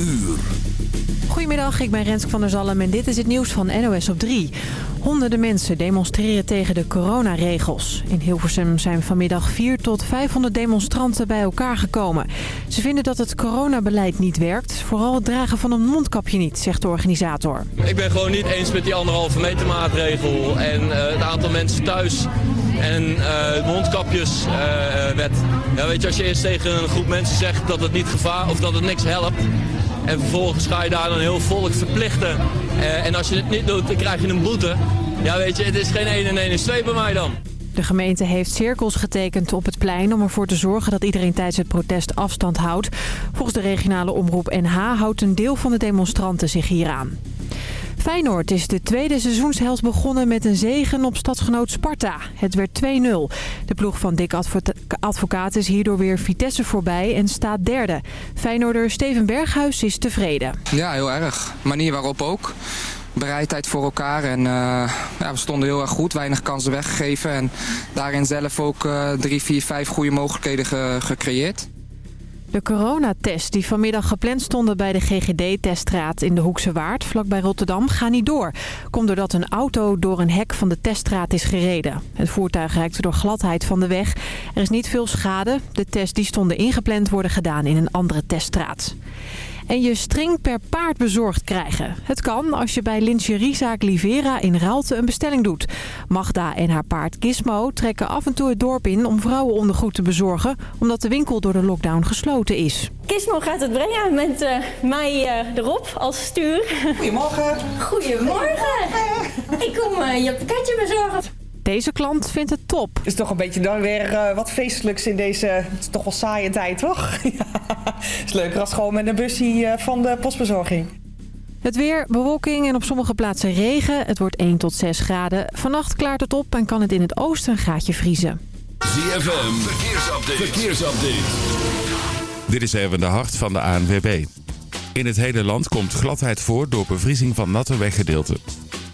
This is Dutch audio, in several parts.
uur. Goedemiddag, ik ben Rensk van der Zalm en dit is het nieuws van NOS op 3. Honderden mensen demonstreren tegen de coronaregels. In Hilversum zijn vanmiddag 4 tot 500 demonstranten bij elkaar gekomen. Ze vinden dat het coronabeleid niet werkt. Vooral het dragen van een mondkapje niet, zegt de organisator. Ik ben gewoon niet eens met die anderhalve meter maatregel en uh, het aantal mensen thuis en uh, mondkapjeswet. Uh, ja, weet je, als je eerst tegen een groep mensen zegt dat het niet gevaar of dat het niks helpt... En vervolgens ga je daar dan heel volk verplichten. Uh, en als je het niet doet, dan krijg je een boete. Ja, weet je, het is geen 1 en 1 is 2 bij mij dan. De gemeente heeft cirkels getekend op het plein om ervoor te zorgen dat iedereen tijdens het protest afstand houdt. Volgens de regionale omroep NH houdt een deel van de demonstranten zich hieraan. Feyenoord is de tweede seizoenshelft begonnen met een zegen op stadsgenoot Sparta. Het werd 2-0. De ploeg van Dick Advocaat is hierdoor weer Vitesse voorbij en staat derde. Feyenoorder Steven Berghuis is tevreden. Ja, heel erg. Manier waarop ook. Bereidheid voor elkaar en uh, ja, we stonden heel erg goed. Weinig kansen weggegeven en daarin zelf ook uh, drie, vier, vijf goede mogelijkheden ge gecreëerd. De coronatest die vanmiddag gepland stonden bij de GGD-teststraat in de Hoekse Waard, vlakbij Rotterdam, gaan niet door. Komt doordat een auto door een hek van de teststraat is gereden. Het voertuig raakte door gladheid van de weg. Er is niet veel schade. De tests die stonden ingepland worden gedaan in een andere teststraat en je string per paard bezorgd krijgen. Het kan als je bij lingeriezaak Livera in Raalte een bestelling doet. Magda en haar paard Gizmo trekken af en toe het dorp in om vrouwenondergoed te bezorgen... omdat de winkel door de lockdown gesloten is. Gizmo gaat het brengen met uh, mij uh, erop als stuur. Goedemorgen. Goedemorgen. Ik kom uh, je pakketje bezorgen. Deze klant vindt het top. Het is toch een beetje dan weer uh, wat feestelijks in deze toch wel saaie tijd, toch? ja, is leuker als gewoon met een busje uh, van de postbezorging. Het weer, bewolking en op sommige plaatsen regen. Het wordt 1 tot 6 graden. Vannacht klaart het op en kan het in het oosten een gaatje vriezen. ZFM, verkeersupdate. verkeersupdate. Dit is even de hart van de ANWB. In het hele land komt gladheid voor door bevriezing van natte weggedeelten.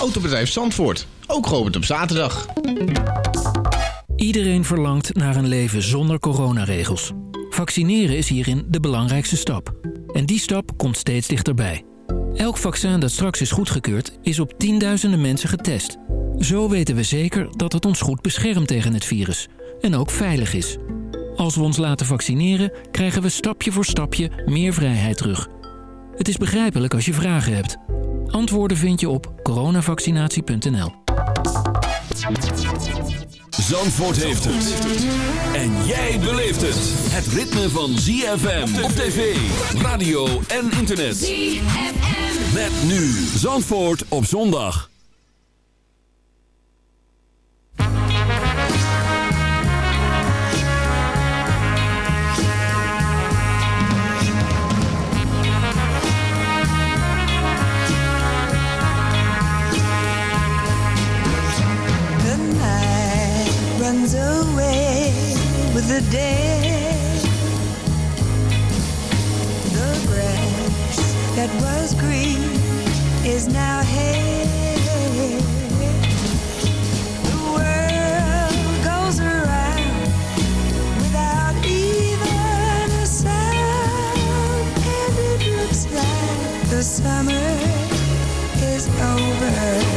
Autobedrijf Zandvoort. Ook geopend op zaterdag. Iedereen verlangt naar een leven zonder coronaregels. Vaccineren is hierin de belangrijkste stap. En die stap komt steeds dichterbij. Elk vaccin dat straks is goedgekeurd is op tienduizenden mensen getest. Zo weten we zeker dat het ons goed beschermt tegen het virus. En ook veilig is. Als we ons laten vaccineren, krijgen we stapje voor stapje meer vrijheid terug. Het is begrijpelijk als je vragen hebt. Antwoorden vind je op coronavaccinatie.nl. Zandvoort heeft het. En jij beleeft het. Het ritme van ZFM op tv, radio en internet. ZFM. Met nu Zandvoort op zondag. The day. The grass that was green is now hay. The world goes around without even a sound, and it looks like the summer is over.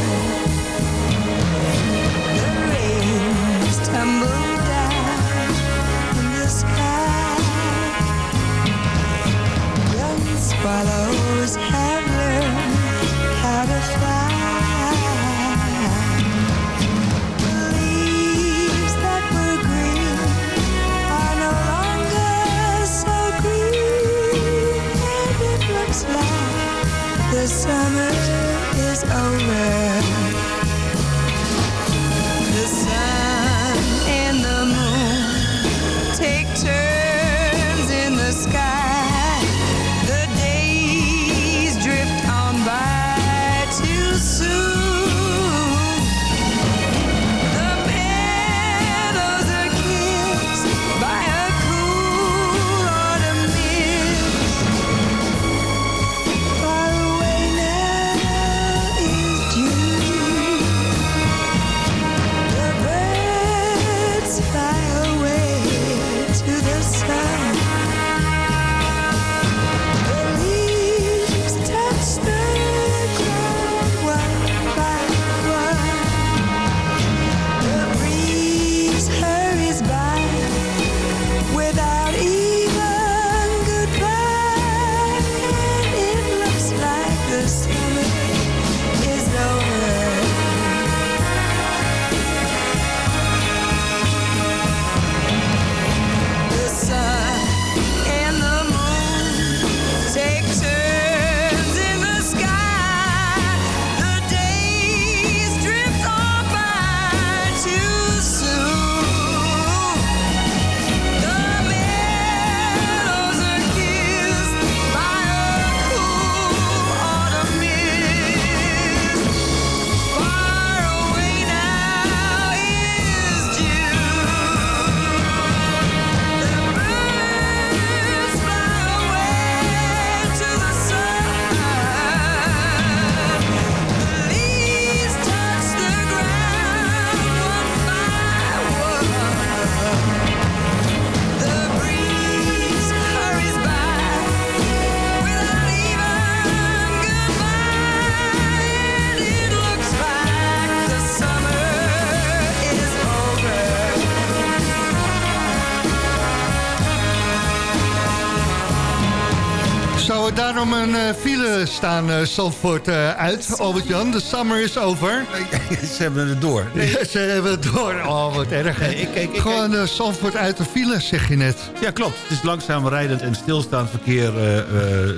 Staan uh, Zandvoort uh, uit, Albert-Jan. De summer is over. Ze hebben het door. Nee. ze hebben het door. Oh, wat erg. Nee, ik, ik, ik, Gewoon uh, Zandvoort uit de file, zeg je net. Ja, klopt. Het is langzaam rijdend en stilstaand verkeer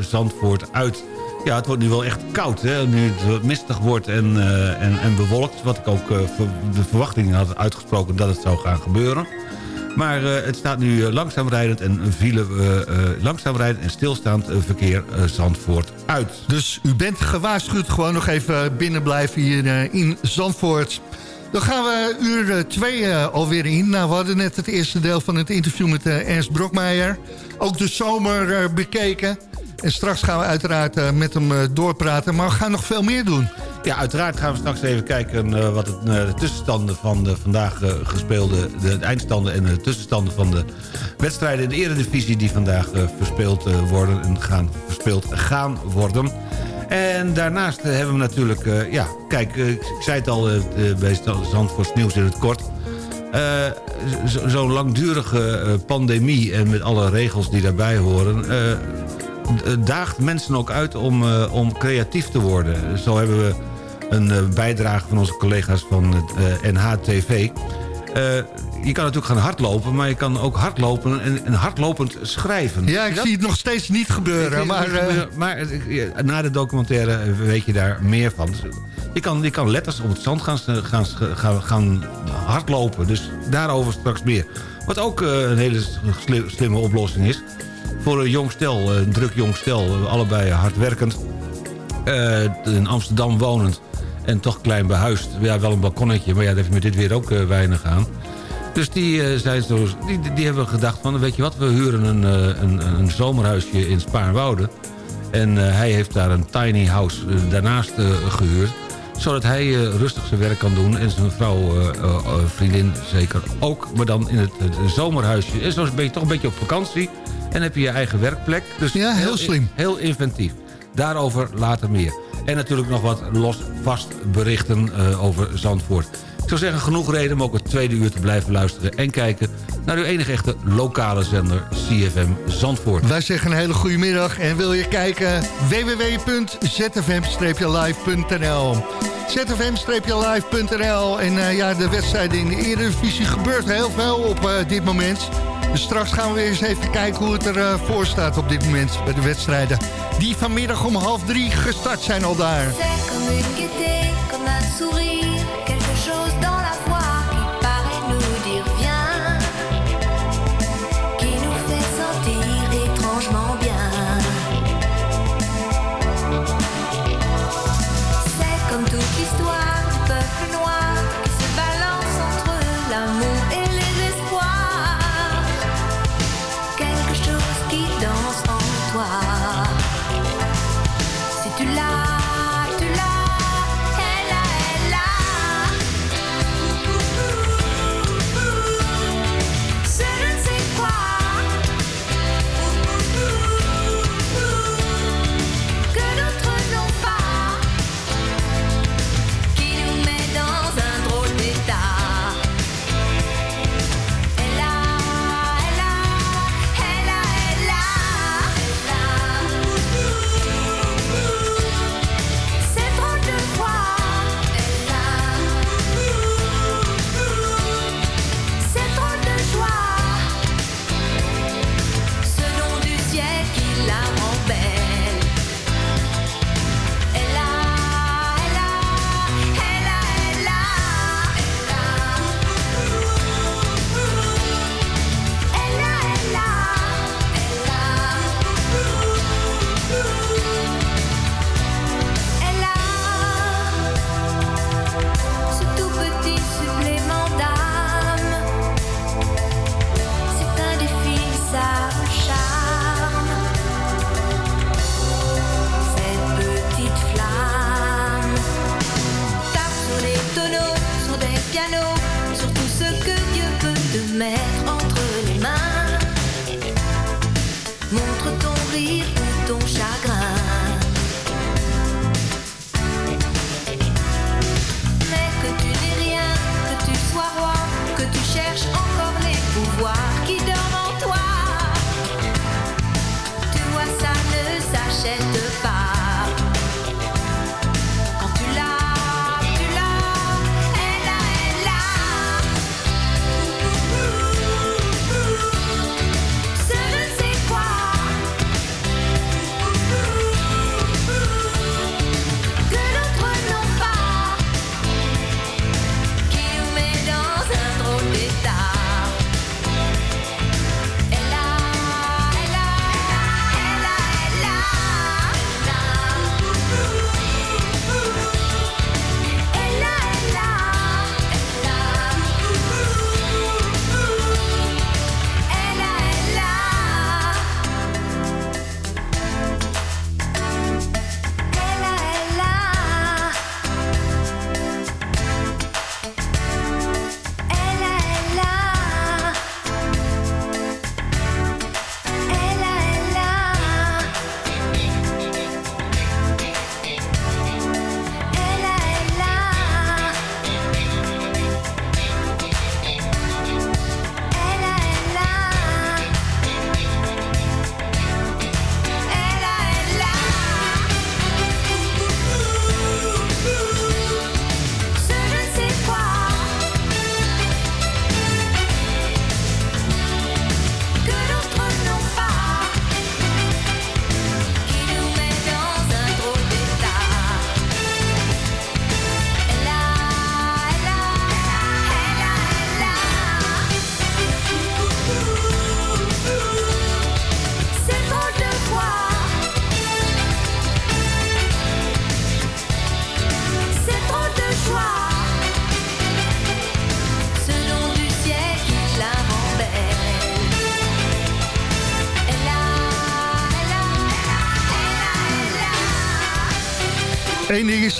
Zandvoort uit. Ja, het wordt nu wel echt koud. Hè? Nu het mistig wordt en, en, en bewolkt. Wat ik ook de verwachting had uitgesproken dat het zou gaan gebeuren. Maar uh, het staat nu uh, langzaam rijdend en file, uh, langzaam rijdend en stilstaand verkeer Zandvoort uit. Dus u bent gewaarschuwd gewoon nog even binnen blijven hier in Zandvoort. Dan gaan we uur 2 alweer in. Nou, we hadden net het eerste deel van het interview met Ernst Brokmeijer. Ook de zomer bekeken. En straks gaan we uiteraard met hem doorpraten. Maar we gaan nog veel meer doen. Ja, uiteraard gaan we straks even kijken uh, wat het, uh, de tussenstanden van de vandaag uh, gespeelde... De, de, eindstanden en de tussenstanden van de wedstrijden in de eredivisie... die vandaag verspeeld worden en gaan, verspeeld gaan worden. En daarnaast hebben we natuurlijk... ja, kijk, ik zei het al bij Zandvoort Nieuws in het kort... Zo'n zo langdurige pandemie en met alle regels die daarbij horen daagt mensen ook uit om, om creatief te worden. Zo hebben we een uh, bijdrage van onze collega's van het uh, NHTV. je kan natuurlijk gaan hardlopen, maar je kan ook hardlopen en, en hardlopend schrijven. Ja, ik zie het nog steeds niet gebeuren. Maar, gebeuren, maar na de documentaire weet je daar meer van. Je kan, je kan letters op het zand gaan, gaan, gaan, gaan hardlopen. Dus daarover straks meer. Wat ook een hele slimme oplossing is voor een jong stel, een druk jong stel, allebei hardwerkend. In Amsterdam wonend en toch klein behuisd. Ja, wel een balkonnetje, maar ja, dat heeft met dit weer ook uh, weinig aan. Dus die, uh, zijn zo, die, die hebben gedacht van, weet je wat, we huren een, een, een zomerhuisje in Spaarnwoude. En hij heeft daar een tiny house daarnaast gehuurd zodat hij rustig zijn werk kan doen. En zijn vrouw, vriendin zeker ook. Maar dan in het, het zomerhuisje. En zo ben je toch een beetje op vakantie. En heb je je eigen werkplek. Dus ja, heel, heel slim. Heel inventief. Daarover later meer. En natuurlijk nog wat los vast berichten uh, over Zandvoort. Ik zou zeggen, genoeg reden om ook het tweede uur te blijven luisteren... en kijken naar uw enige echte lokale zender CFM Zandvoort. Wij zeggen een hele goede middag en wil je kijken... www.zfm-live.nl zfm-live.nl En uh, ja, de wedstrijden in de Eredivisie gebeurt heel veel op uh, dit moment... Dus straks gaan we eens even kijken hoe het ervoor uh, staat op dit moment bij de wedstrijden. Die vanmiddag om half drie gestart zijn al daar.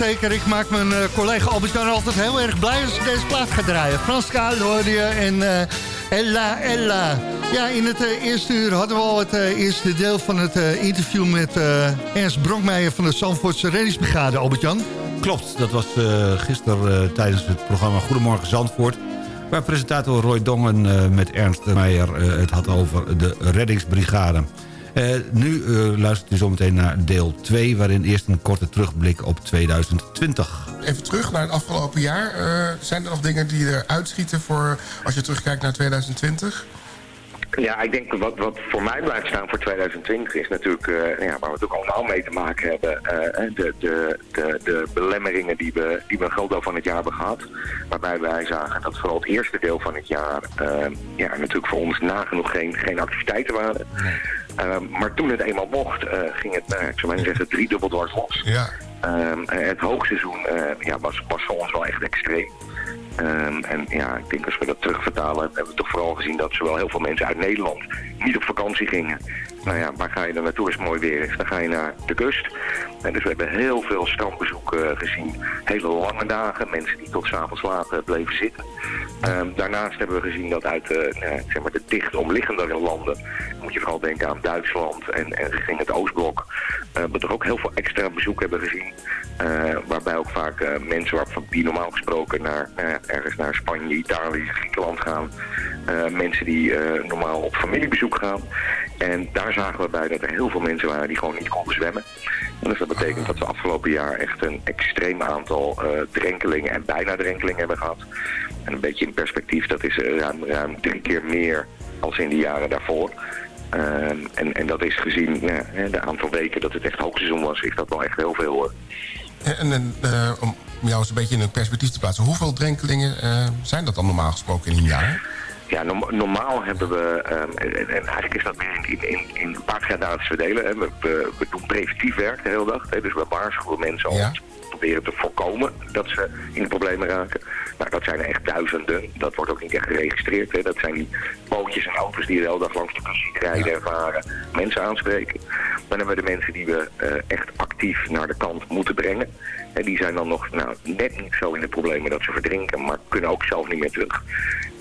Zeker, ik maak mijn eh, collega Albert-Jan altijd heel erg blij als ik deze plaat ga draaien. Frans Kaal hoorde je en eh, Ella Ella. Ja, in het eh, eerste uur hadden we al het eerste deel van het interview met Ernst Bronkmeijer van de Zandvoortse Reddingsbrigade, Albert-Jan. Klopt, dat was gisteren tijdens het programma Goedemorgen Zandvoort... waar presentator Roy Dongen met Ernst Meijer het had over de reddingsbrigade. Eh, nu eh, luistert u zometeen naar deel 2... waarin eerst een korte terugblik op 2020. Even terug naar het afgelopen jaar. Eh, zijn er nog dingen die er uitschieten voor als je terugkijkt naar 2020? Ja, ik denk wat, wat voor mij blijft staan voor 2020 is natuurlijk, eh, ja, waar we het ook allemaal mee te maken hebben, eh, de, de, de, de belemmeringen die we, die we een groot deel van het jaar hebben gehad. Waarbij wij zagen dat vooral het eerste deel van het jaar eh, ja, natuurlijk voor ons nagenoeg geen, geen activiteiten waren. Eh, maar toen het eenmaal mocht, eh, ging het, nou, ik zou maar zeggen, driedubbel dwars los. Ja. Ehm, het hoogseizoen ja, was, was voor ons wel echt extreem. Ehm, en ja, ik denk als we dat terugvertalen, hebben we toch vooral gezien dat zowel heel veel mensen uit Nederland niet op vakantie gingen. Nou ja, waar ga je dan naartoe als het mooi weer is? Dan ga je naar de kust. En dus we hebben heel veel strandbezoeken gezien. Hele lange dagen, mensen die tot s'avonds laat eh, bleven zitten. Ehm, daarnaast hebben we gezien dat uit eh, zeg maar de dicht omliggende landen, moet je vooral denken aan Duitsland en, en richting het Oostblok, eh, we toch ook heel veel extra bezoek hebben gezien. Eh, waarbij ook vaak eh, mensen waarvan die normaal gesproken naar, ergens naar Spanje, Italië, Griekenland gaan. Eh, mensen die eh, normaal op familiebezoek gaan. En daar zagen we bij dat er heel veel mensen waren die gewoon niet konden zwemmen. En dus dat betekent dat we afgelopen jaar echt een extreem aantal eh, drenkelingen en bijna drenkelingen hebben gehad. En een beetje in perspectief, dat is ruim, ruim drie keer meer als in de jaren daarvoor. Ehm, en, en dat is gezien de aantal weken dat het echt hoogseizoen was, is dat wel echt heel veel. En, en eh, om jou eens een beetje in een perspectief te plaatsen. Hoeveel drenkelingen eh, zijn dat dan normaal gesproken in een jaar? Ja, norm- normaal hebben we, ehm, en, en eigenlijk is dat meer in, in, in paardgradaties verdelen. Hè. We, we, we doen preventief werk de hele dag. Hè. Dus we waarschuwen mensen al proberen te voorkomen dat ze in de problemen raken. Nou, dat zijn er echt duizenden. Dat wordt ook niet echt geregistreerd. Hè. Dat zijn die bootjes en auto's die de hele dag langs de kust rijden en varen. Mensen aanspreken. Dan hebben we de mensen die we eh, echt actief naar de kant moeten brengen. En die zijn dan nog nou, net niet zo in de problemen dat ze verdrinken, maar kunnen ook zelf niet meer terug.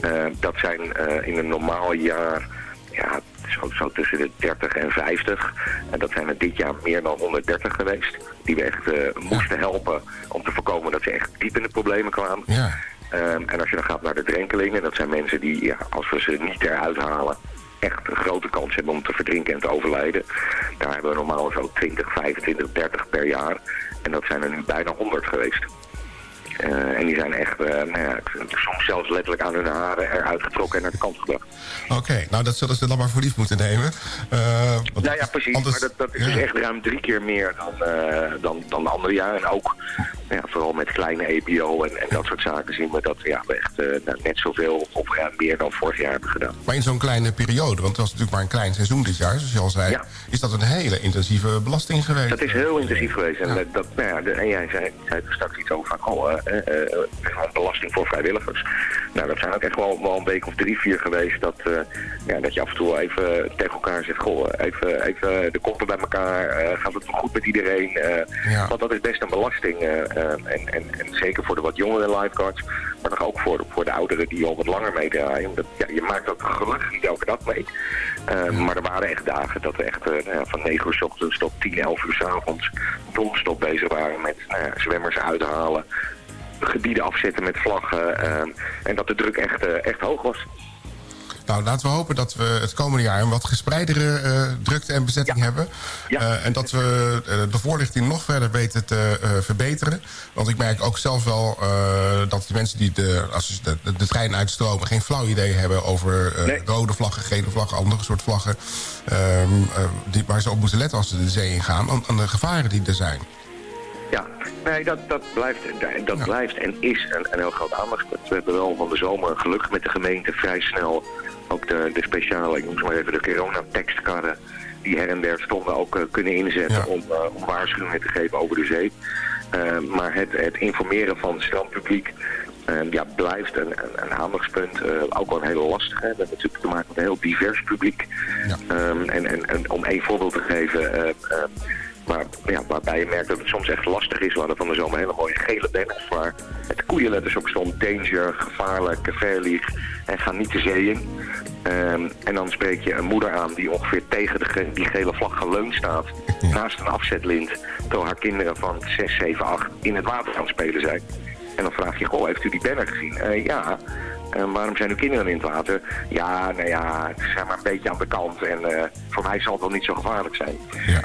Eh, dat zijn eh, in een normaal jaar ja, zo, zo tussen de 30 en 50. En dat zijn er dit jaar meer dan 130 geweest. Die we echt eh, moesten helpen om te voorkomen dat ze echt diep in de problemen kwamen. Ja. Ehm, en als je dan gaat naar de drenkelingen, dat zijn mensen die, ja, als we ze niet eruit halen, echt een grote kans hebben om te verdrinken en te overlijden. Daar hebben we normaal zo 20, 25, 30 per jaar. En dat zijn er nu bijna 100 geweest. Eh, en die zijn echt, eh, nou ja, soms zelfs letterlijk aan hun haren eruit getrokken en naar de kant gebracht. Oké, nou dat zullen ze dan maar voor lief moeten nemen. Nou ja, precies. anders- maar dat, dat is dus echt ruim drie keer meer dan, dan, dan de andere jaren. En ook nou ja, vooral met kleine EPO en, en dat soort zaken zien we dat ja, we echt nou, net zoveel of meer dan vorig jaar hebben gedaan. Maar in zo'n kleine periode, want het was natuurlijk maar een klein seizoen dit jaar, zoals je al zei, is dat een hele intensieve belasting geweest. Dat is heel intensief geweest. En, dat, nou ja, de, en jij zei, zei er straks iets over van, oh, eh, belasting voor vrijwilligers. Nou, dat zijn ook echt wel, wel een week of drie, vier geweest dat, eh, ja, dat je af en toe even tegen elkaar zegt, goh, even, even de koppen bij elkaar, eh, gaat het goed met iedereen? Ja. Want dat is best een belasting. en, en, en zeker voor de wat jongere lifeguards, maar nog ook voor, de- voor de ouderen die al wat langer meedraaien. Ja, je maakt dat gelukkig niet elke dag mee. Maar er waren echt dagen dat we echt nou van 9 uur s ochtends tot 10, 11 uur s avonds non-stop bezig waren met nou ja, zwemmers uithalen, gebieden afzetten met vlaggen. eh, en dat de druk echt, eh, echt hoog was. Nou, laten we hopen dat we het komende jaar een wat gespreidere eh, drukte en bezetting hebben. Eh, en dat we de voorlichting nog verder weten te verbeteren. Want ik merk ook zelf wel dat de mensen die de, als de, de, de trein uitstromen... geen flauw idee hebben over rode vlaggen, gele vlaggen, andere soort vlaggen... ehm, eh, die, waar ze op moeten letten als ze de zee ingaan... aan, aan de gevaren die er zijn. Ja, nee, dat, dat, blijft, dat blijft en is een, een heel groot aandachtspunt. We hebben wel van de zomer gelukkig met de gemeente vrij snel ook de, de speciale, ik noem ze maar even de coronatekstkarren die her en der stonden ook eh, kunnen inzetten om, eh, om waarschuwingen te geven over de zee. Eh, maar het, het informeren van het strandpubliek ja, blijft een, een, een aandachtspunt. ook wel een hele lastige. We hebben natuurlijk te maken met een heel divers publiek. Ehm, en, en, en om één voorbeeld te geven... Maar ja, waarbij je merkt dat het soms echt lastig is. We hadden van de zomer hele mooie gele banners waar het koeienletters op stond. Danger, gevaarlijk, verlieg en ga niet de zee in. Ehm, en dan spreek je een moeder aan die ongeveer tegen de, die gele vlag geleund staat. Naast een afzetlint. Terwijl haar kinderen van 6, 7, 8 in het water aan het spelen zijn. En dan vraag je, goh, heeft u die banner gezien? Eh, ja. En waarom zijn uw kinderen in het water? Ja, nou ja, ze zijn maar een beetje aan de kant. En eh, voor mij zal het wel niet zo gevaarlijk zijn.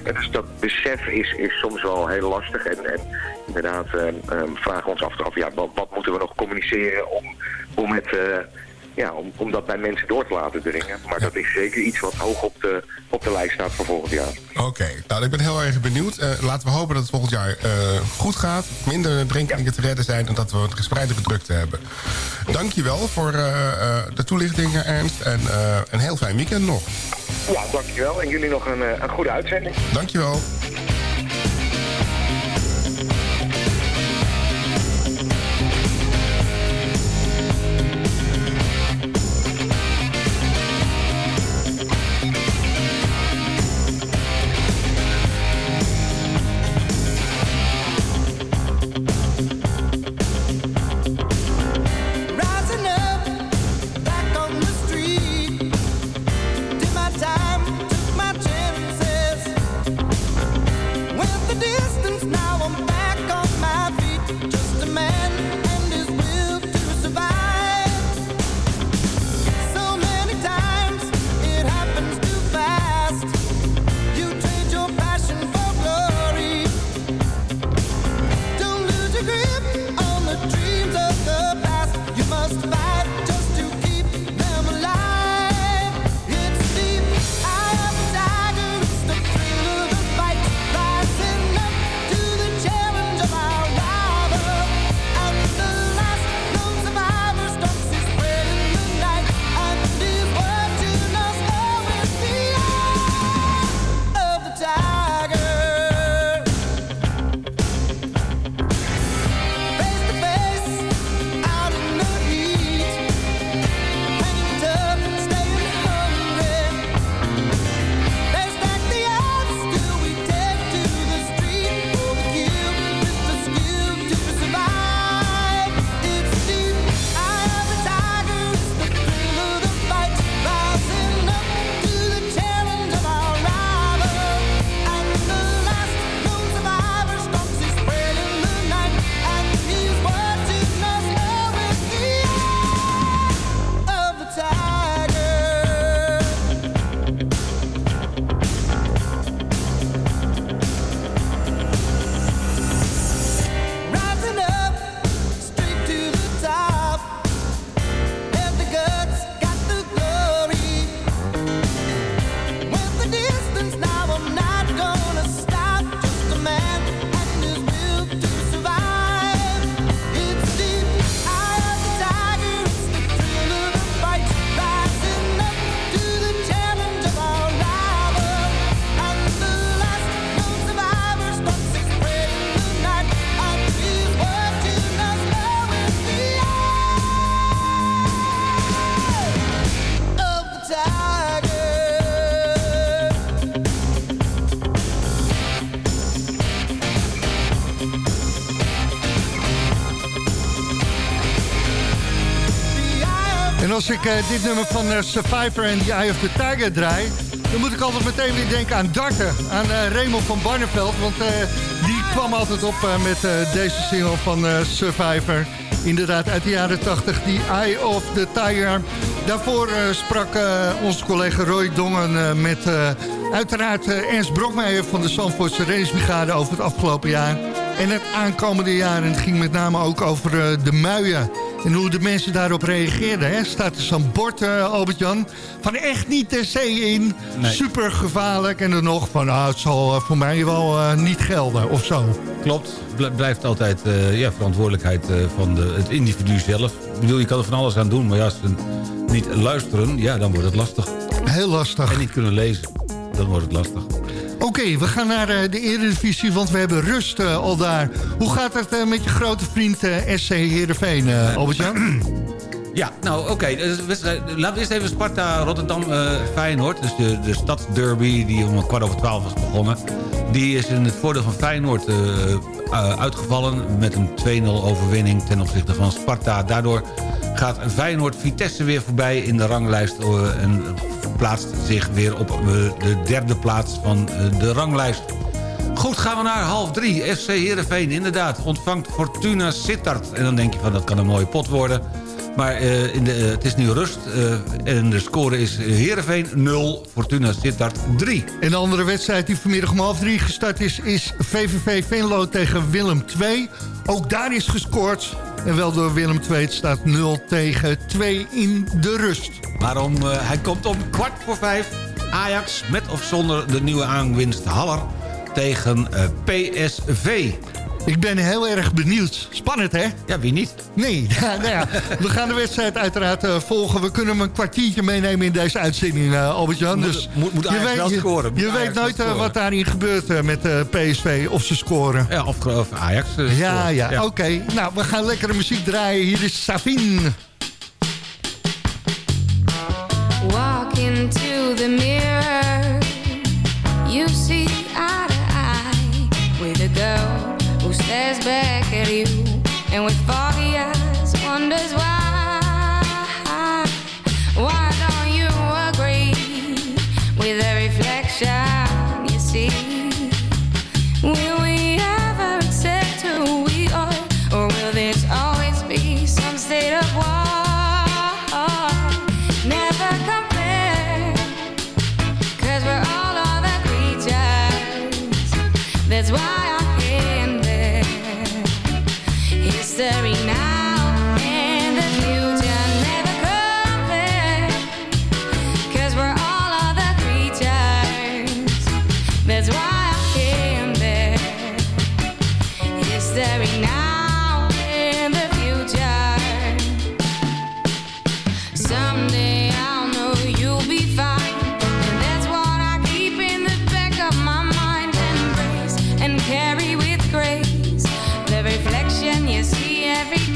En dus dat besef is, is soms wel heel lastig. En, en inderdaad eh, eh, vragen we ons af, af ja, wat, wat moeten we nog communiceren om, om het... eh, ja, om, om dat bij mensen door te laten dringen. Maar dat is zeker iets wat hoog op de, op de lijst staat voor volgend jaar. Oké, nou ik ben heel erg benieuwd. Eh, laten we hopen dat het volgend jaar eh, goed gaat. Minder drinken te redden zijn en dat we wat gespreidere drukte hebben. Dankjewel voor eh, de toelichtingen Ernst. En een heel fijn weekend nog. Ja, dankjewel. En jullie nog een, een goede uitzending. Dankjewel. Als ik eh, dit nummer van eh, Survivor en The Eye of the Tiger draai... dan moet ik altijd meteen weer denken aan darten. Aan eh Raymond van Barneveld. Want die kwam altijd op met deze single van Survivor. Inderdaad, uit de jaren 80, The Eye of the Tiger. Daarvoor sprak onze collega Roy Dongen met uiteraard Ernst Brokmeijer... van de Zandvoortse Reddingsbrigade over het afgelopen jaar. En het aankomende jaar. En het ging met name ook over de muien. En hoe de mensen daarop reageerden. Hè? Staat er zo'n bord, eh, Albert-Jan, van echt niet de zee in. Nee. Super gevaarlijk. En dan nog van, ah, het zal eh, voor mij wel eh, niet gelden of zo. Klopt, Bl- blijft altijd ja, verantwoordelijkheid van de, het individu zelf. Ik bedoel, je kan er van alles aan doen, maar ja, als ze niet luisteren, ja, dan wordt het lastig. Heel lastig. En niet kunnen lezen, dan wordt het lastig. Oké, we gaan naar eh, de Eredivisie, want we hebben rust eh, al daar. Hoe gaat het eh, met je grote vriend SC Heerenveen, eh Albert-Jan? Ja, nou oké. Dus eh, Laten we eerst even Sparta Rotterdam eh Feyenoord. Dus de, de stadsderby die om kwart over twaalf was begonnen. Die is in het voordeel van Feyenoord uitgevallen... met een 2-0 overwinning ten opzichte van Sparta. Daardoor gaat Feyenoord Vitesse weer voorbij in de ranglijst... en plaatst zich weer op eh, de derde plaats van eh, de ranglijst. Goed, gaan we naar half drie. FC Heerenveen, inderdaad, ontvangt Fortuna Sittard. En dan denk je van, dat kan een mooie pot worden. Maar eh, in de, het is nu rust. en de score is Heerenveen 0, Fortuna Sittard 3. En de andere wedstrijd die vanmiddag om half drie gestart is... is VVV Venlo tegen Willem II. Ook daar is gescoord. En wel door Willem II. Staat 0 tegen 2 in de rust. Waarom? eh, hij komt om kwart voor vijf. Ajax met of zonder de nieuwe aanwinst Haller tegen eh, PSV. Ik ben heel erg benieuwd. Spannend, hè? Ja, wie niet? Nee, ja, nou ja, we gaan de wedstrijd uiteraard eh, volgen. We kunnen hem een kwartiertje meenemen in deze uitzending, eh, Albert-Jan. Moet- Dus moet- moet je wel weet, scoren? Moet Je, Ajax weet wel nooit eh, scoren? wat daarin gebeurt met eh, PSV, of ze scoren. Ja, of, of Ajax. Ja, ja, oké. Nou, we gaan lekkere muziek draaien. Hier is Savine. Walk into the mirror. and we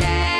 understand.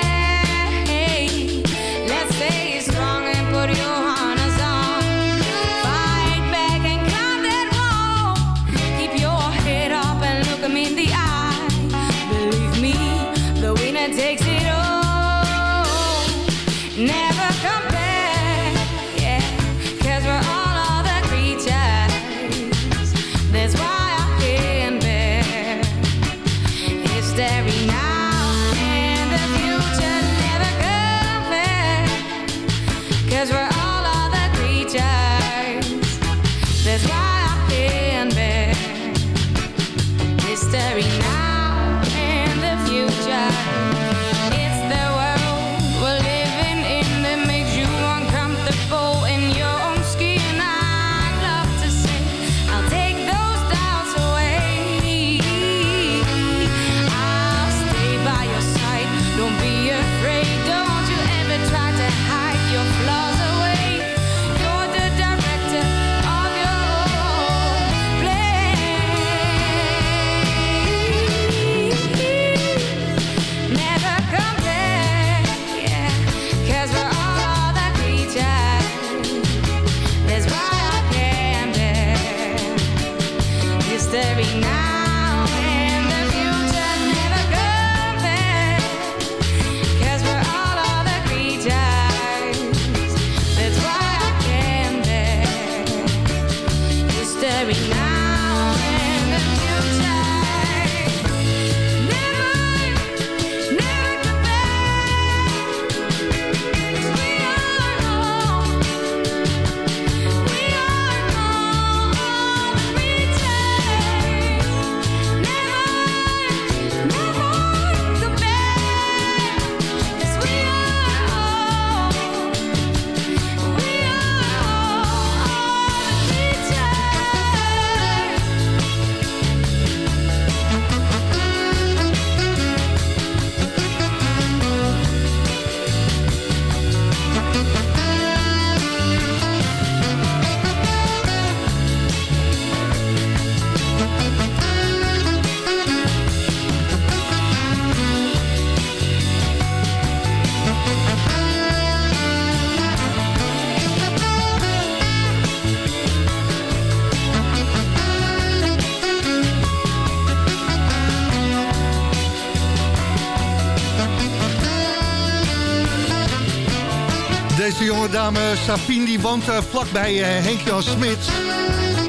Dame Sabine die woont eh, vlakbij eh, Henk-Jan Smit.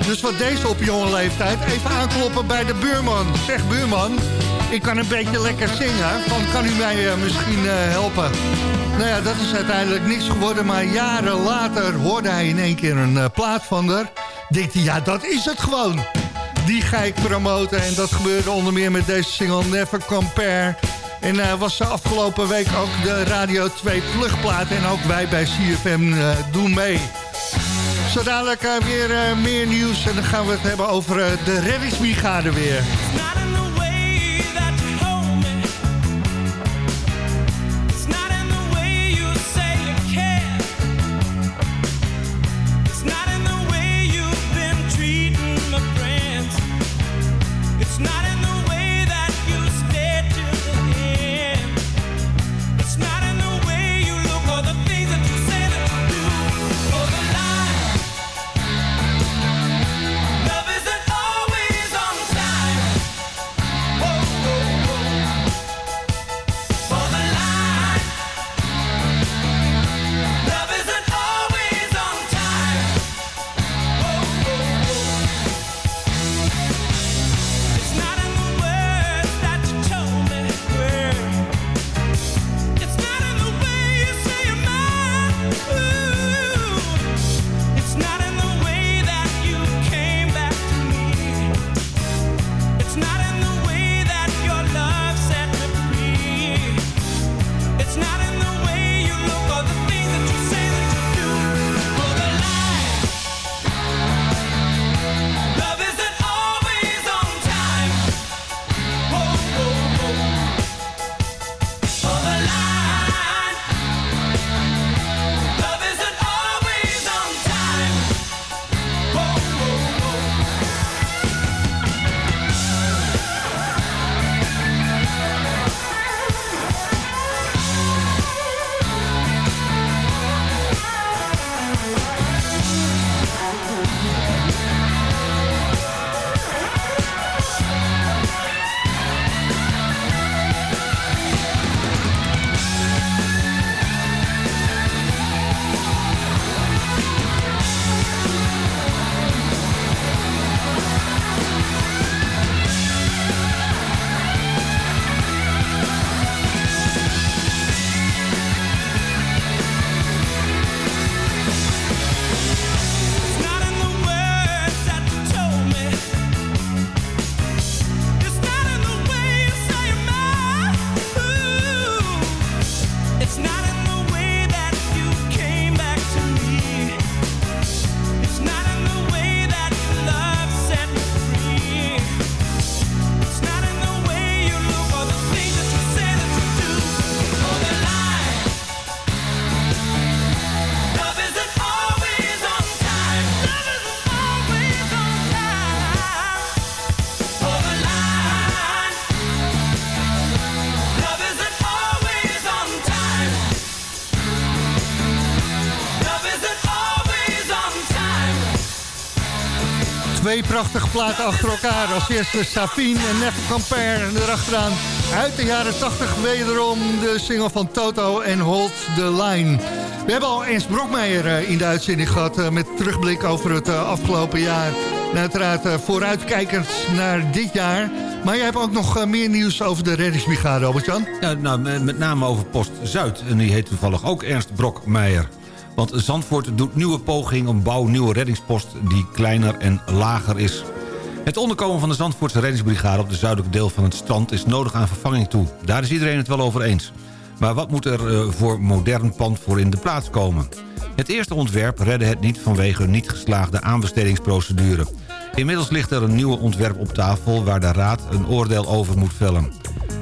Dus wat deze op jonge leeftijd even aankloppen bij de buurman. Zeg buurman, ik kan een beetje lekker zingen. Van, kan u mij eh, misschien helpen? Nou ja, dat is uiteindelijk niks geworden. Maar jaren later hoorde hij in één keer een plaat van. Denkt hij, ja, dat is het gewoon. Die ga ik promoten. En dat gebeurde onder meer met deze single Never Compare. En eh, was afgelopen week ook de Radio 2 plugplaat. En ook wij bij CFM eh, doen mee. Zo dadelijk eh, weer meer nieuws. En dan gaan we het hebben over de reddingsbrigade weer. Twee prachtige platen achter elkaar. Als eerste Sabine en Never Compare. En erachteraan uit de jaren 80 wederom de single van Toto en Hold the Line. We hebben al Ernst Brokmeijer eh, in de uitzending gehad... eh, met terugblik over het eh, afgelopen jaar. En uiteraard vooruitkijkend naar dit jaar. Maar jij hebt ook nog meer nieuws over de reddingsbrigade, Robert-Jan. Ja, nou, met name over Post Zuid. En die heet toevallig ook Ernst Brokmeijer. Want Zandvoort doet nieuwe poging om bouw nieuwe reddingspost... die kleiner en lager is. Het onderkomen van de Zandvoortse reddingsbrigade... op de zuidelijke deel van het strand is nodig aan vervanging toe. Daar is iedereen het wel over eens. Maar wat moet er eh, voor modern pand voor in de plaats komen? Het eerste ontwerp redde het niet vanwege een niet geslaagde aanbestedingsprocedure. Inmiddels ligt er een nieuw ontwerp op tafel... waar de Raad een oordeel over moet vellen.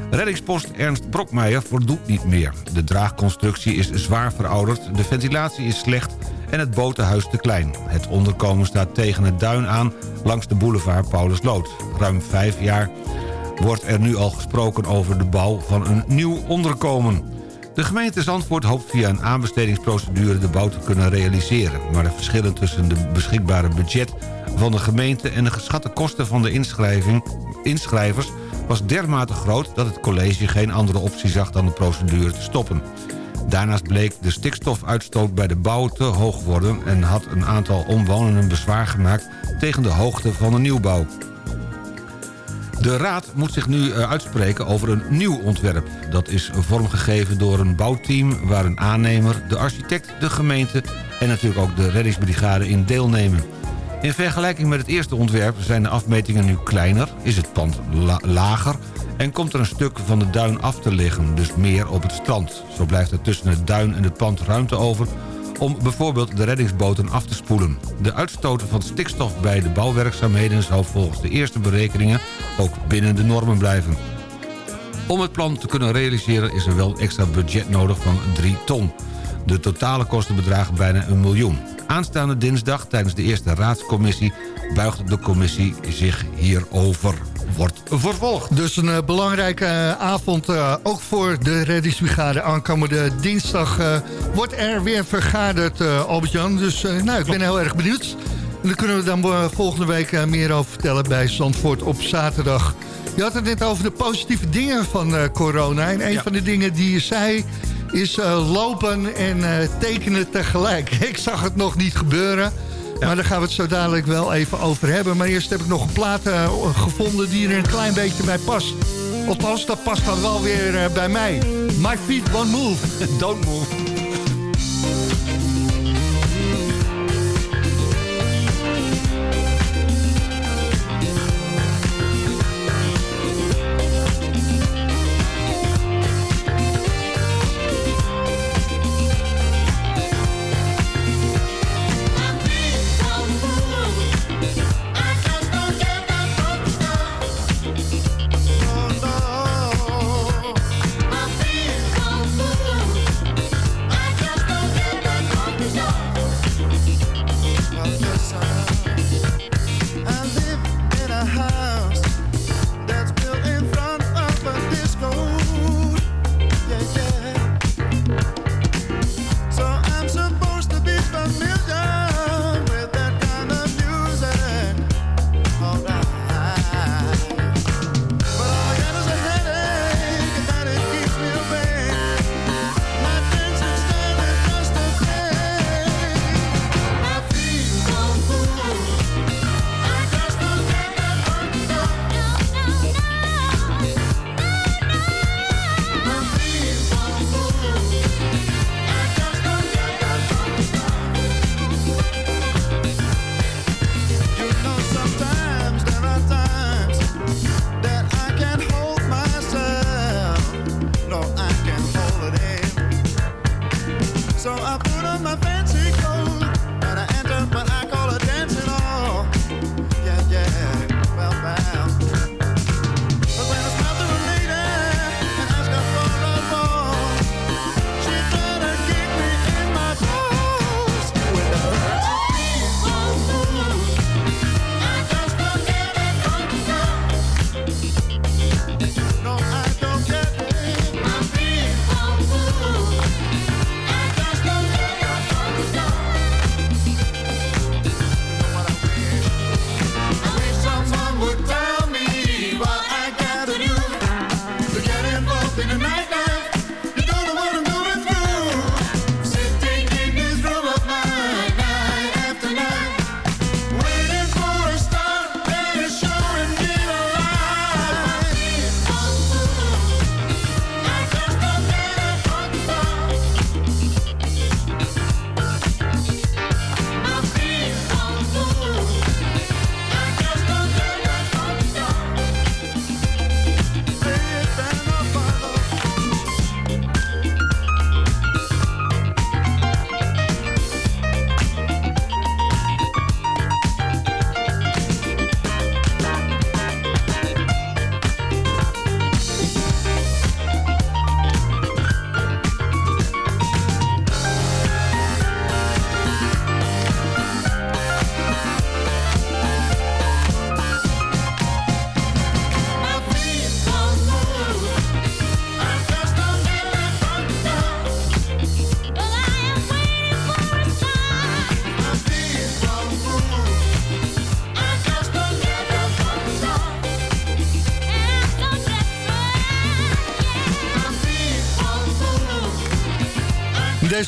Reddingspost Ernst Brokmeijer voldoet niet meer. De draagconstructie is zwaar verouderd, de ventilatie is slecht en het botenhuis te klein. Het onderkomen staat tegen het duin aan langs de boulevard Paulusloot. Ruim vijf jaar wordt er nu al gesproken over de bouw van een nieuw onderkomen. De gemeente Zandvoort hoopt via een aanbestedingsprocedure de bouw te kunnen realiseren. Maar de verschillen tussen de beschikbare budget van de gemeente... en de geschatte kosten van de inschrijving, inschrijvers was dermate groot... dat het college geen andere optie zag dan de procedure te stoppen. Daarnaast bleek de stikstofuitstoot bij de bouw te hoog worden... en had een aantal omwonenden bezwaar gemaakt tegen de hoogte van de nieuwbouw. De Raad moet zich nu eh, uitspreken over een nieuw ontwerp. Dat is vormgegeven door een bouwteam waar een aannemer, de architect, de gemeente... en natuurlijk ook de reddingsbrigade in deelnemen. In vergelijking met het eerste ontwerp zijn de afmetingen nu kleiner... is het pand la- lager en komt er een stuk van de duin af te liggen... dus meer op het strand. Zo blijft er tussen het duin en het pand ruimte over om bijvoorbeeld de reddingsboten af te spoelen. De uitstoot van stikstof bij de bouwwerkzaamheden... zal volgens de eerste berekeningen ook binnen de normen blijven. Om het plan te kunnen realiseren is er wel extra budget nodig van 3 ton. De totale kosten bedragen bijna een miljoen. Aanstaande dinsdag tijdens de eerste raadscommissie... buigt de commissie zich hierover. Wordt vervolgd. Dus een eh, belangrijke eh, avond eh, ook voor de reddingsbrigade. Aankomende dinsdag wordt er weer vergaderd, Albert-Jan. Dus nou, ik ben heel erg benieuwd. En daar kunnen we dan volgende week meer over vertellen bij Zandvoort op zaterdag. Je had het net over de positieve dingen van corona. En een van de dingen die je zei is eh, lopen en eh, tekenen tegelijk. Ik zag het nog niet gebeuren. Maar daar gaan we het zo dadelijk wel even over hebben. Maar eerst heb ik nog een plaat eh, gevonden die er een klein beetje bij past. Althans, dat past dan wel weer bij mij. My feet won't move. Don't move.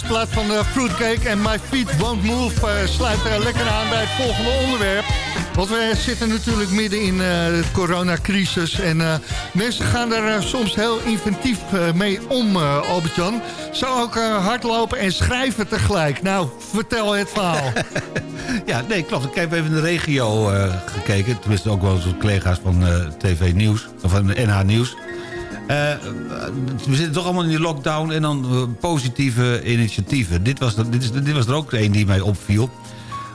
Plaat van uh, Fruitcake en My Feet Won't Move uh, sluit lekker aan bij het volgende onderwerp. Want we zitten natuurlijk midden in de coronacrisis en mensen gaan er soms heel inventief mee om, Albert-Jan. Zou ook hardlopen en schrijven tegelijk. Nou, vertel het verhaal. ja, nee, klopt. Ik heb even in de regio gekeken. Tenminste ook wel eens collega's van TV Nieuws, of van NH Nieuws. Uh, we zitten toch allemaal in die lockdown en dan uh, positieve initiatieven. Dit was, dit, is, dit was er ook een die mij opviel.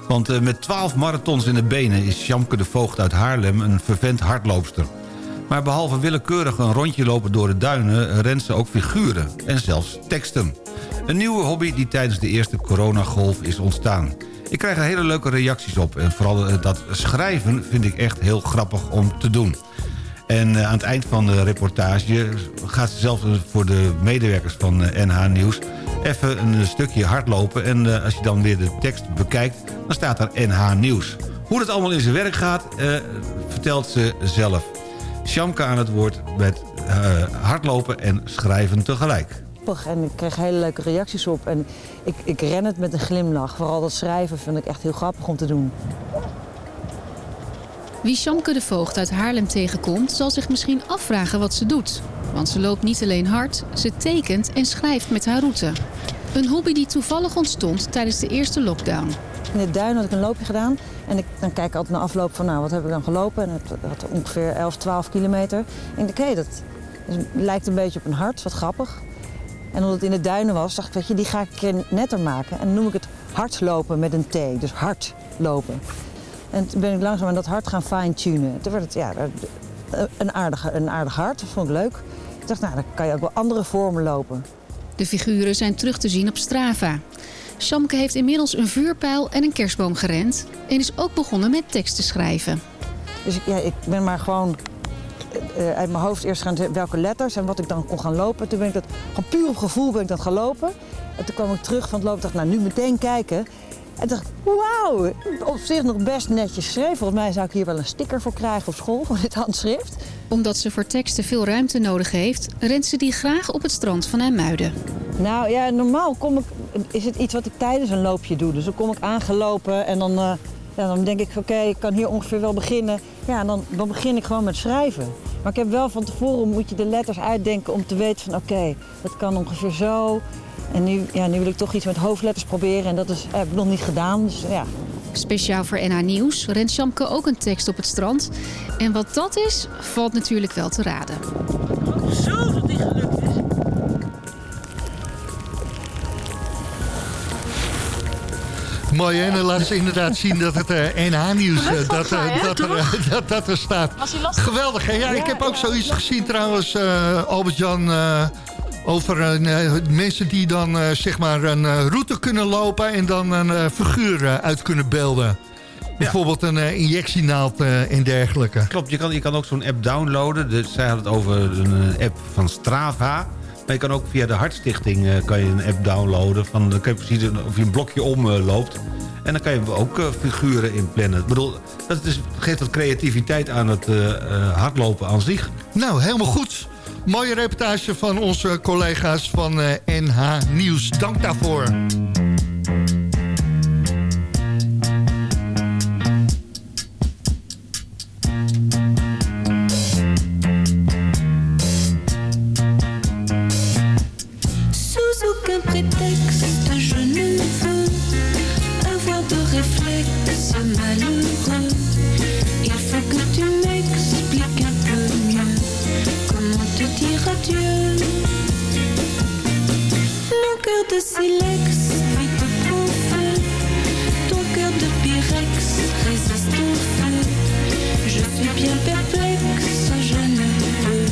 Want uh, met 12 marathons in de benen is Sjamke de Voogd uit Haarlem een vervent hardloopster. Maar behalve willekeurig een rondje lopen door de duinen... rent ze ook figuren en zelfs teksten. Een nieuwe hobby die tijdens de eerste coronagolf is ontstaan. Ik krijg er hele leuke reacties op. En vooral dat schrijven vind ik echt heel grappig om te doen. En uh, aan het eind van de reportage gaat ze zelf voor de medewerkers van NH Nieuws... even een stukje hardlopen. En als je dan weer de tekst bekijkt, dan staat er NH Nieuws. Hoe dat allemaal in zijn werk gaat, vertelt ze zelf. Shamka aan het woord met hardlopen en schrijven tegelijk. En ik kreeg hele leuke reacties op. En ik, ik ren het met een glimlach. Vooral dat schrijven vind ik echt heel grappig om te doen. Wie Shamke de Voogd uit Haarlem tegenkomt, zal zich misschien afvragen wat ze doet. Want ze loopt niet alleen hard, ze tekent en schrijft met haar route. Een hobby die toevallig ontstond tijdens de eerste lockdown. In de duin had ik een loopje gedaan. En ik, dan kijk ik altijd na afloop van, nou, wat heb ik dan gelopen? En het had ongeveer 11, 12 kilometer. Ik denk, dat lijkt een beetje op een hart, wat grappig. En omdat het in de duinen was, dacht ik, weet je, die ga ik een keer netter maken. En dan noem ik het hardlopen met een T, dus hardlopen. En toen ben ik langzaam aan dat hart gaan fine-tunen. Toen werd het ja, een, aardig, een aardig hart, dat vond ik leuk. Ik dacht, nou, dan kan je ook wel andere vormen lopen. De figuren zijn terug te zien op Strava. Shamke heeft inmiddels een vuurpijl en een kerstboom gerend... en is ook begonnen met tekst te schrijven. Dus ja, ik ben maar gewoon uh, uit mijn hoofd eerst gaan welke letters en wat ik dan kon gaan lopen. Toen ben ik dat gewoon puur op gevoel ben ik dat gaan lopen. En toen kwam ik terug van het lopen dacht, nou nu meteen kijken. En dacht wauw, op zich nog best netjes geschreven. Volgens mij zou ik hier wel een sticker voor krijgen op school, voor dit handschrift. Omdat ze voor teksten veel ruimte nodig heeft, rent ze die graag op het strand van IJmuiden. Nou ja, normaal kom ik, is het iets wat ik tijdens een loopje doe. Dus dan kom ik aangelopen en dan, uh, ja, dan denk ik, oké, ik kan hier ongeveer wel beginnen. Ja, en dan, dan begin ik gewoon met schrijven. Maar ik heb wel van tevoren, moet je de letters uitdenken om te weten van oké, dat kan ongeveer zo. En nu, ja, nu wil ik toch iets met hoofdletters proberen en dat is, heb ik nog niet gedaan. Dus, ja. Speciaal voor NH Nieuws rent Shamke ook een tekst op het strand. En wat dat is, valt natuurlijk wel te raden. Zo dat die gelukt is. Mooi, en dan laten ze inderdaad zien dat het uh, NH-nieuws uh, dat, uh, dat, er, dat, dat er staat. Geweldig, hè? Ja, ik heb ook zoiets gezien trouwens, Albert-Jan over uh, mensen die dan uh, zeg maar een uh, route kunnen lopen... en dan een figuur uit kunnen beelden. Bijvoorbeeld een injectienaald en dergelijke. Klopt, je kan, je kan ook zo'n app downloaden. Dus zij had het over een app van Strava... Maar je kan ook via de Hartstichting kan je een app downloaden. Van, dan kan je precies of je een blokje omloopt. En dan kan je ook figuren inplannen. Ik bedoel, dat is, geeft wat creativiteit aan het hardlopen aan zich. Nou, helemaal goed. Mooie reportage van onze collega's van eh, NH Nieuws. Dank daarvoor. ce malheureux. Il faut que tu m'expliques. dire adieu. Mon cœur de silex vite au feu. Ton cœur de pyrex résiste au feu. Je suis bien perplexe, je ne peux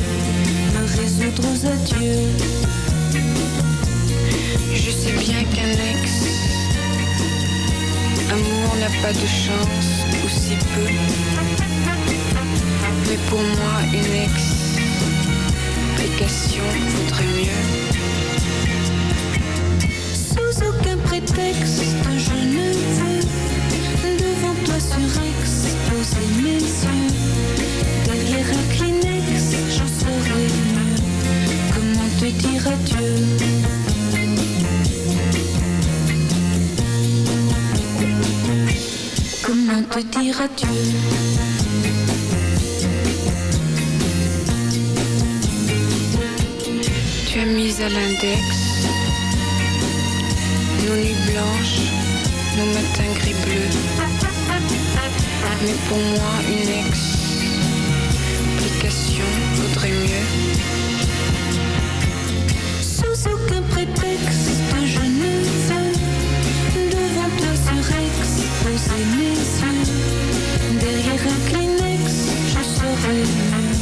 me résoudre aux adieux. Je sais bien qu'un ex, amour n'a pas de chance, ou si peu. Mais pour moi, une ex explication mieux. Sous aucun prétexte, je ne veux devant toi surexposer mes yeux. Derrière un Kleenex, j'en serai mieux. Comment te dire adieu? Comment te dire adieu? Mis à l'index nos nuits blanches, nos matins gris bleus. Mais pour moi, une explication vaudrait mieux. Sans aucun prétexte, je ne veux devant toi ce Rex poser mes yeux. Derrière un Kleenex, je serai mieux.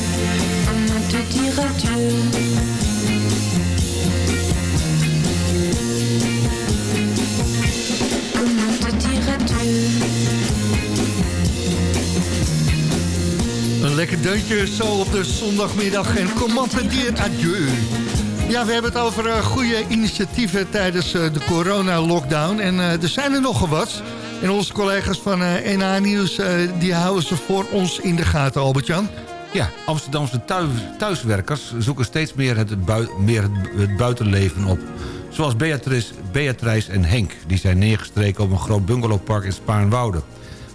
Comment te dire adieu? Lekker deuntje zo op de zondagmiddag en commenteer adieu. Ja, we hebben het over eh, goede initiatieven tijdens eh, de corona-lockdown. En eh, er zijn er nogal wat. En onze collega's van NA Nieuws, die houden ze voor ons in de gaten, Albert-Jan. Ja, Amsterdamse thuis, thuiswerkers zoeken steeds meer het, meer het buitenleven op. Zoals Beatrice, Beatrice en Henk. Die zijn neergestreken op een groot bungalowpark in Spaarnwoude.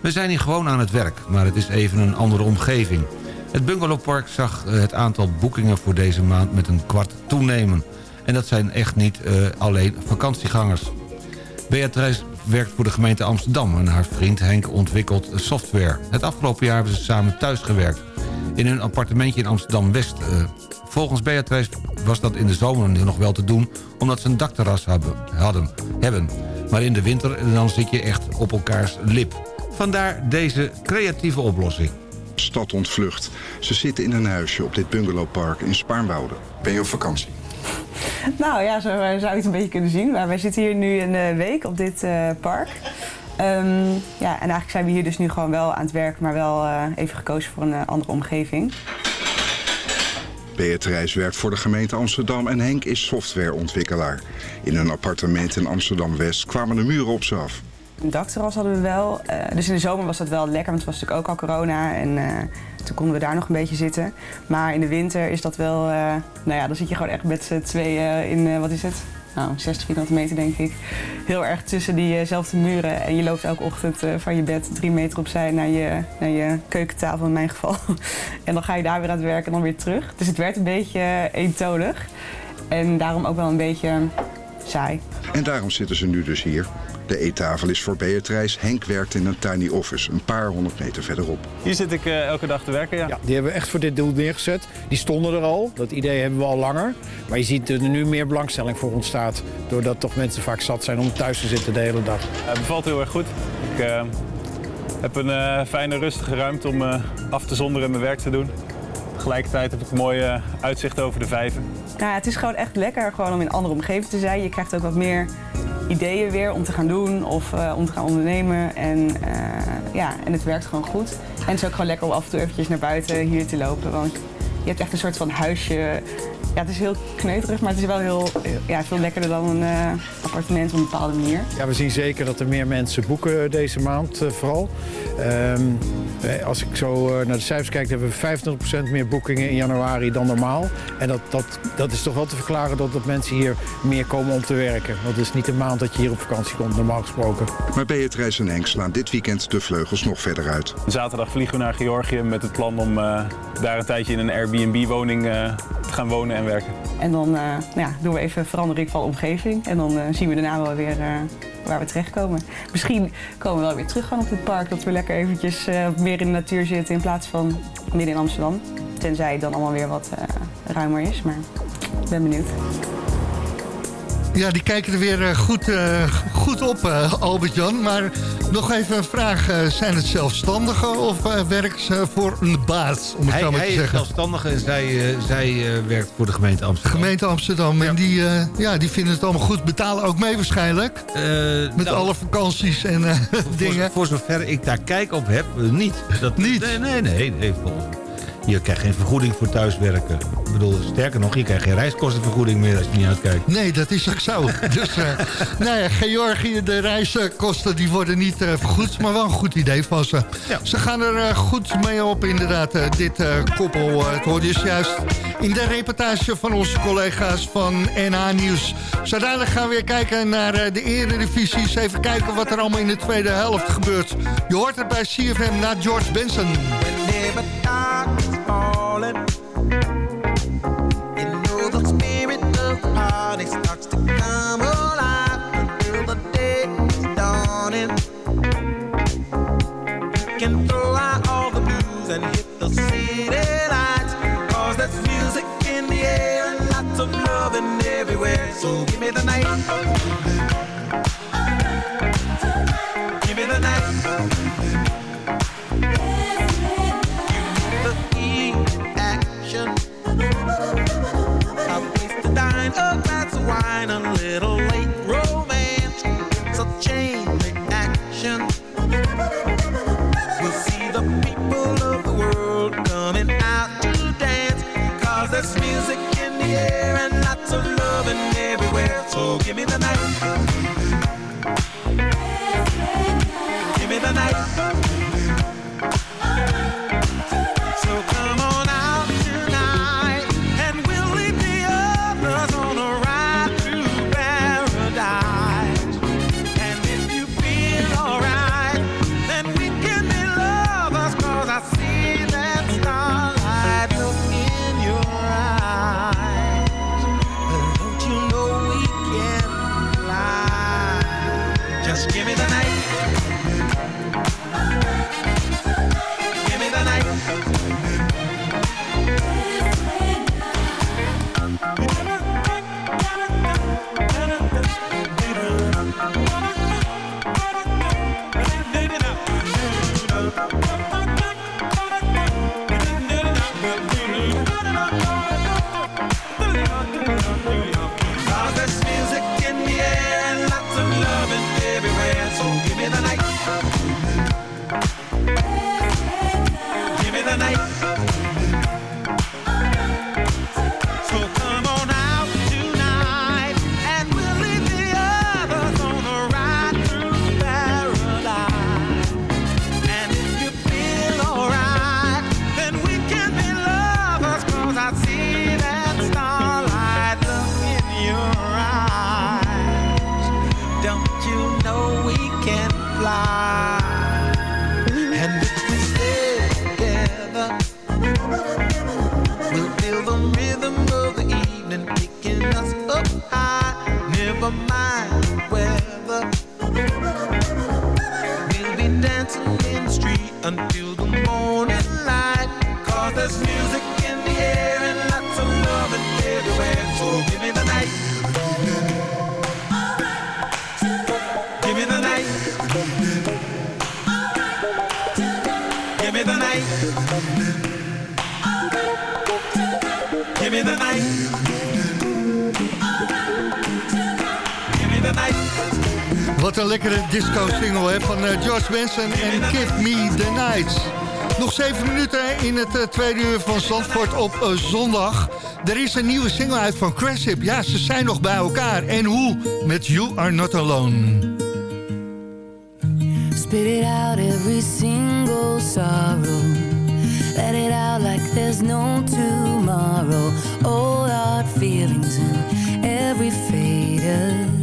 We zijn hier gewoon aan het werk, maar het is even een andere omgeving. Het bungalowpark zag eh, het aantal boekingen voor deze maand met een kwart toenemen. En dat zijn echt niet eh, alleen vakantiegangers. Beatrice werkt voor de gemeente Amsterdam en haar vriend Henk ontwikkelt software. Het afgelopen jaar hebben ze samen thuis gewerkt. In hun appartementje in Amsterdam-West. eh, volgens Beatrice was dat in de zomer nog wel te doen... omdat ze een dakterras hebben, hadden, hebben. Maar in de winter dan zit je echt op elkaars lip. Vandaar deze creatieve oplossing. Stad ontvlucht. Ze zitten in een huisje op dit bungalowpark in Spaarnwoude. Ben je op vakantie? Nou ja, zo eh, zou je het een beetje kunnen zien. Maar wij zitten hier nu een eh, week op dit eh, park. Ehm, ja, en eigenlijk zijn we hier dus nu gewoon wel aan het werk, maar wel eh, even gekozen voor een andere omgeving. Beatrice werkt voor de gemeente Amsterdam en Henk is softwareontwikkelaar. In hun appartement in Amsterdam-West kwamen de muren op ze af. Een dakterras hadden we wel. eh, dus in de zomer was dat wel lekker, want het was natuurlijk ook al corona. En eh, toen konden we daar nog een beetje zitten. Maar in de winter is dat wel... eh, nou ja, dan zit je gewoon echt met z'n tweeën in, wat is het? Nou, 60 vierkante meter denk ik. Heel erg tussen diezelfde muren. En je loopt elke ochtend van je bed drie meter opzij naar je, naar je keukentafel in mijn geval. en dan ga je daar weer aan het werk en dan weer terug. Dus het werd een beetje eentonig. En daarom ook wel een beetje saai. En daarom zitten ze nu dus hier. De eettafel is voor Beatrice. Henk werkt in een tiny office, een paar honderd meter verderop. Hier zit ik eh, elke dag te werken, ja. Die hebben we echt voor dit doel neergezet. Die stonden er al. Dat idee hebben we al langer. Maar je ziet dat er nu meer belangstelling voor ontstaat. Doordat toch mensen vaak zat zijn om thuis te zitten de hele dag. Het bevalt heel erg goed. Ik eh, heb een eh, fijne, rustige ruimte om eh, af te zonderen en mijn werk te doen. Tegelijkertijd heb ik een mooi eh, uitzicht over de vijven. Nou, ja, het is gewoon echt lekker gewoon om in een andere omgeving te zijn. Je krijgt ook wat meer ideeën weer om te gaan doen of eh, om te gaan ondernemen. En, eh, ja, en het werkt gewoon goed. En het is ook gewoon lekker om af en toe eventjes naar buiten hier te lopen. Want je hebt echt een soort van huisje. Ja, het is heel kneuterig, maar het is wel heel, ja, veel lekkerder dan een eh, appartement op een bepaalde manier. Ja, we zien zeker dat er meer mensen boeken deze maand eh, vooral. Ehm, eh, als ik zo naar de cijfers kijk, hebben we 25% meer boekingen in januari dan normaal. En dat, dat, dat is toch wel te verklaren dat, dat mensen hier meer komen om te werken. Want het is niet een maand dat je hier op vakantie komt, normaal gesproken. Maar Beatrice en Henk slaan dit weekend de vleugels nog verder uit. Zaterdag vliegen we naar Georgië met het plan om eh, daar een tijdje in een Airbnb-woning eh, te gaan wonen en werken. En dan eh, nou ja, doen we even verandering van omgeving. En dan eh, zien we daarna wel weer eh, waar we terechtkomen. Misschien komen we wel weer terug gaan op dit park. Dat we lekker eventjes meer in de natuur zitten in plaats van midden in Amsterdam. Tenzij het dan allemaal weer wat ruimer is. Maar ik ben benieuwd. Ja, die kijken er weer eh, goed, eh, goed op, eh, Albert-Jan. Maar nog even een vraag. zijn het zelfstandigen of werken ze voor een baas, om het Hij, zo maar hij te is zeggen? zelfstandige en zij, zij werkt voor de gemeente Amsterdam. Gemeente Amsterdam. En die, ja, die vinden het allemaal goed. Betalen ook mee waarschijnlijk. Met nou, alle vakanties en dingen. Voor zover ik daar kijk op heb, niet. Dat, niet? Nee, nee, nee. nee vol- je krijgt geen vergoeding voor thuiswerken. Ik bedoel, sterker nog, je krijgt geen reiskostenvergoeding meer als je niet uitkijkt. Nee, dat is ook zo. dus, uh, nou Georgië, de reiskosten die worden niet eh, vergoed, maar wel een goed idee van ze. Ze gaan er eh, goed mee op, inderdaad, dit koppel. het hoorde je juist in de reportage van onze collega's van NA Nieuws. Zo gaan we weer kijken naar de eredivisies. Even kijken wat er allemaal in de tweede helft gebeurt. Je hoort het bij CFM na George Benson. falling. You know the spirit of the party starts to come alive until the day is dawning. We can throw out all the blues and hit the city lights. Cause there's music in the air and lots of loving everywhere. So give me the night. disco-single van eh, George Benson en Give Me The Nights. Nog zeven minuten in het eh, tweede uur van Zandvoort op eh, zondag. Er is een nieuwe single uit van Craship. Ja, ze zijn nog bij elkaar. En hoe? Met You Are Not Alone. Spit it out every single sorrow. Let it out like there's no tomorrow. All our feelings in every faded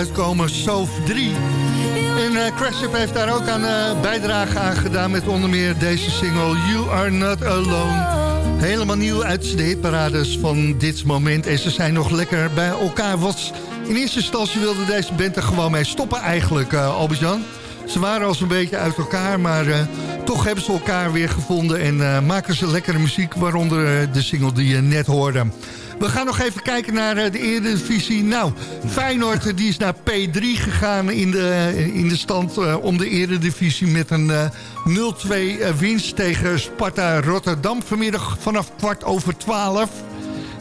uitkomen, Soof 3. En eh Crash Up heeft daar ook aan eh, bijdrage aan gedaan... met onder meer deze single You Are Not Alone. Helemaal nieuw uit de hitparades van dit moment. En ze zijn nog lekker bij elkaar. Want in eerste instantie wilde deze band er gewoon mee stoppen eigenlijk, Albert-Jan. Ze waren al zo'n beetje uit elkaar, maar toch hebben ze elkaar weer gevonden... en maken ze lekkere muziek, waaronder de single die je net hoorde. We gaan nog even kijken naar eh, de Eredivisie. Nou, Feyenoord eh, die is naar P3 gegaan in de, in de stand eh, om de Eredivisie... met een eh, 0-2 eh, winst tegen Sparta Rotterdam vanmiddag vanaf kwart over twaalf.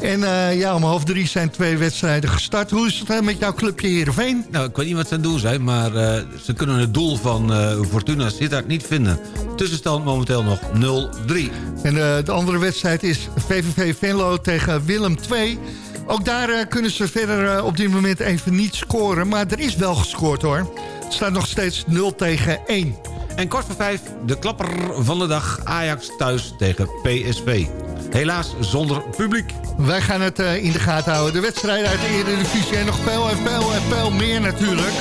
En eh, ja, om half drie zijn twee wedstrijden gestart. Hoe is het eh, met jouw clubje Heerenveen? Nou, ik weet niet wat ze aan het doen zijn, maar eh, ze kunnen het doel van eh, Fortuna Sittard niet vinden. Tussenstand momenteel nog 0-3. En de andere wedstrijd is VVV Venlo tegen Willem II. Ook daar kunnen ze verder op dit moment even niet scoren. Maar er is wel gescoord hoor. Het staat nog steeds 0 tegen 1. En kort voor vijf, de klapper van de dag. Ajax thuis tegen PSV. Helaas zonder publiek. Wij gaan het eh, in de gaten houden. De wedstrijden uit de Eredivisie en nog veel en veel en veel meer natuurlijk.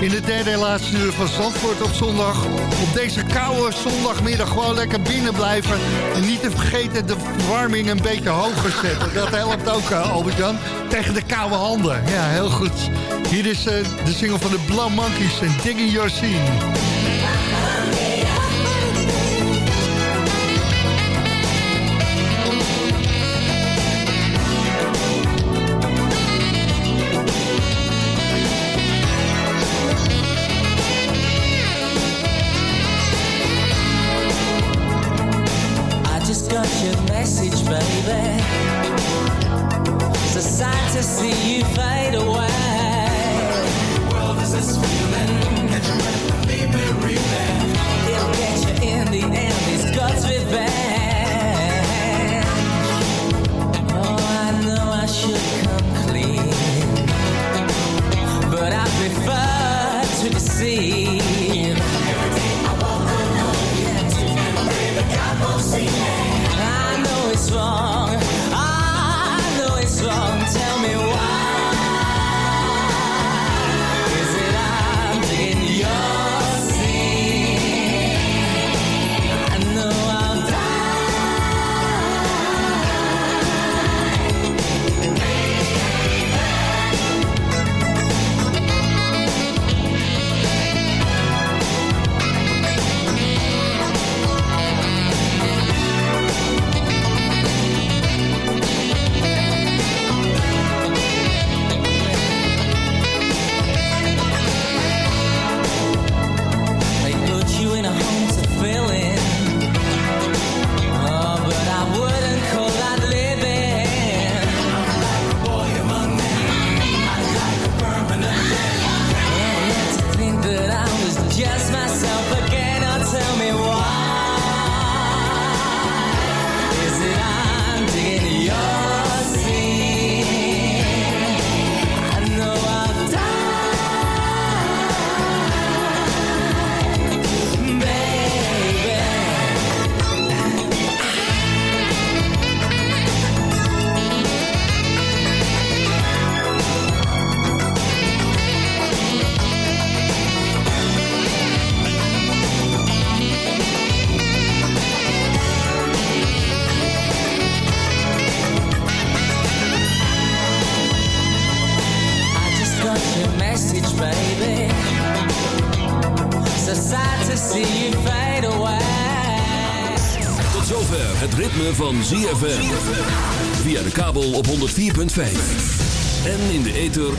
In de derde en laatste uur van Zandvoort op zondag. Op deze koude zondagmiddag gewoon lekker binnen blijven. En niet te vergeten de verwarming een beetje hoger zetten. Dat helpt ook, uh, Albert-Jan. Tegen de koude handen. Ja, heel goed. Hier is eh, de single van de Blauw Monkeys en Digging Your Scene. baby. It's a sight to see you, fade.